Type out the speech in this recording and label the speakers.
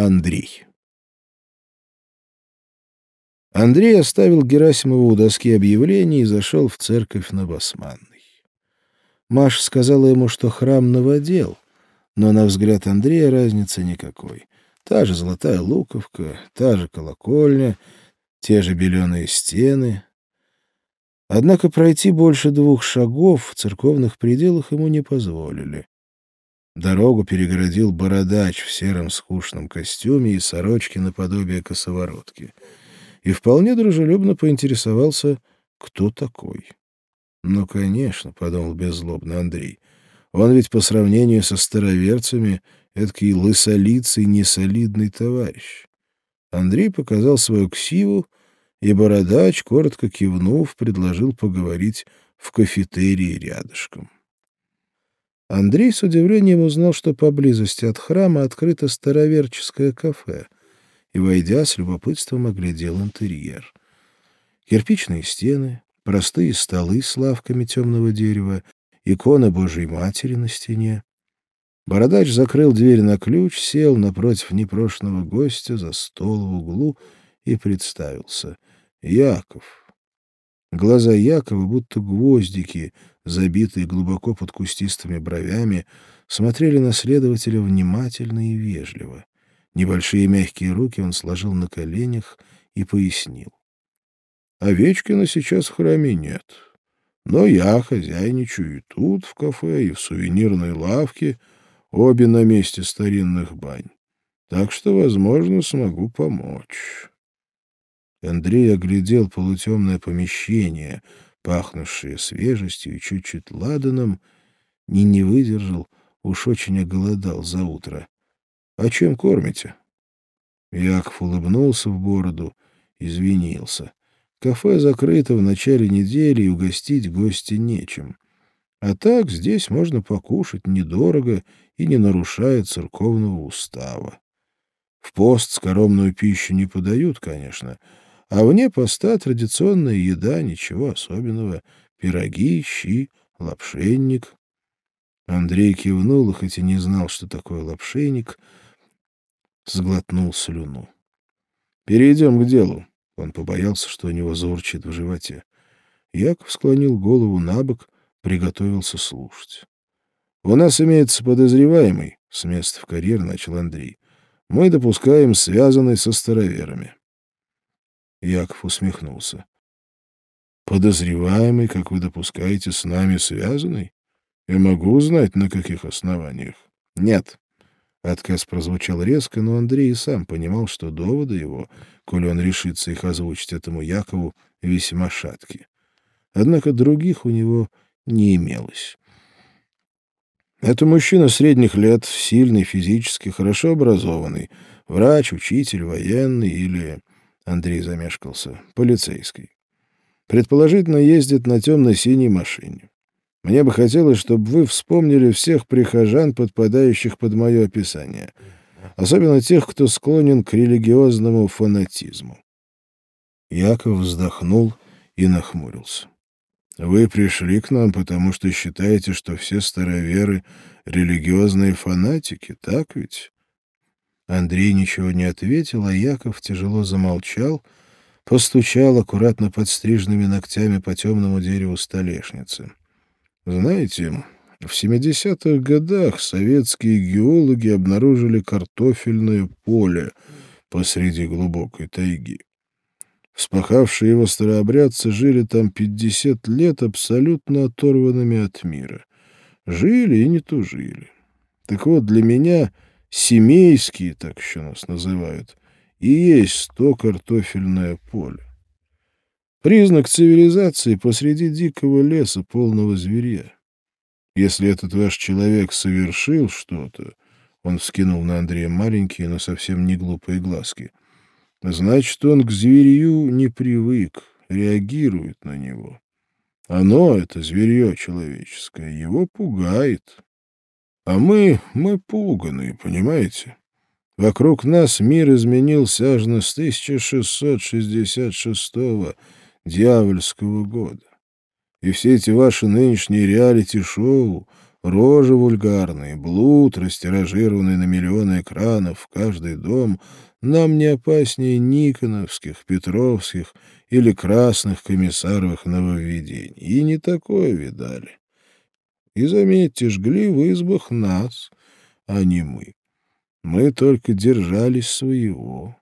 Speaker 1: Андрей. Андрей оставил Герасимова у доски объявлений и зашел в церковь на Басманной. Маша сказала ему, что храм новодел, но на взгляд Андрея разницы никакой. Та же золотая луковка, та же колокольня, те же беленые стены. Однако пройти больше двух шагов в церковных пределах ему не позволили. Дорогу перегородил бородач в сером скучном костюме и сорочке наподобие косоворотки. И вполне дружелюбно поинтересовался, кто такой. «Ну, конечно», — подумал беззлобно Андрей, — «он ведь по сравнению со староверцами эдакий лысолицый несолидный товарищ». Андрей показал свою ксиву, и бородач, коротко кивнув, предложил поговорить в кафетерии рядышком. Андрей с удивлением узнал, что поблизости от храма открыто староверческое кафе, и, войдя, с любопытством оглядел интерьер. Кирпичные стены, простые столы с лавками темного дерева, икона Божьей Матери на стене. Бородач закрыл дверь на ключ, сел напротив непрошенного гостя за стол в углу и представился. Яков. Глаза Якова, будто гвоздики, забитые глубоко под кустистыми бровями, смотрели на следователя внимательно и вежливо. Небольшие мягкие руки он сложил на коленях и пояснил. «Овечкина сейчас в храме нет, но я хозяйничаю и тут, в кафе, и в сувенирной лавке, обе на месте старинных бань, так что, возможно, смогу помочь». Андрей оглядел полутемное помещение — пахнувшие свежестью и чуть-чуть ладаном, ни не выдержал, уж очень оголодал за утро. — А чем кормите? Яков улыбнулся в бороду, извинился. Кафе закрыто в начале недели, и угостить гостя нечем. А так здесь можно покушать недорого и не нарушая церковного устава. В пост скоромную пищу не подают, конечно, — а вне поста традиционная еда, ничего особенного. Пироги, щи, лапшенник. Андрей кивнул, хоть и не знал, что такое лапшенник, сглотнул слюну. «Перейдем к делу». Он побоялся, что у него заурчит в животе. Яков склонил голову на бок, приготовился слушать. «У нас имеется подозреваемый», — с места в карьер начал Андрей. «Мы допускаем связанный со староверами. Яков усмехнулся. «Подозреваемый, как вы допускаете, с нами связанный? Я могу узнать, на каких основаниях?» «Нет». Отказ прозвучал резко, но Андрей и сам понимал, что доводы его, коли он решится их озвучить этому Якову, весьма шатки. Однако других у него не имелось. Это мужчина средних лет, сильный физически, хорошо образованный, врач, учитель, военный или Андрей замешкался. Полицейский. Предположительно, ездит на темно-синей машине. Мне бы хотелось, чтобы вы вспомнили всех прихожан, подпадающих под мое описание. Особенно тех, кто склонен к религиозному фанатизму. Яков вздохнул и нахмурился. Вы пришли к нам, потому что считаете, что все староверы — религиозные фанатики, так ведь? Андрей ничего не ответил, а Яков тяжело замолчал, постучал аккуратно подстриженными ногтями по темному дереву столешницы. Знаете, в 70-х годах советские геологи обнаружили картофельное поле посреди глубокой тайги. Вспахавшие его старообрядцы жили там 50 лет абсолютно оторванными от мира. Жили и не тужили. Так вот, для меня семейские, так еще нас называют, и есть то картофельное поле. Признак цивилизации посреди дикого леса, полного зверя. Если этот ваш человек совершил что-то, он вскинул на Андрея маленькие, но совсем не глупые глазки, значит, он к зверью не привык, реагирует на него. Оно, это зверье человеческое, его пугает. А мы, мы пуганые, понимаете? Вокруг нас мир изменился аж с 1666 дьявольского года. И все эти ваши нынешние реалити-шоу, Рожи вульгарные, блуд, растиражированный на миллионы экранов в каждый дом, нам не опаснее никоновских, петровских или красных комиссаровых нововведений. И не такое видали. И, заметьте, жгли в избах нас, а не мы. Мы только держались своего.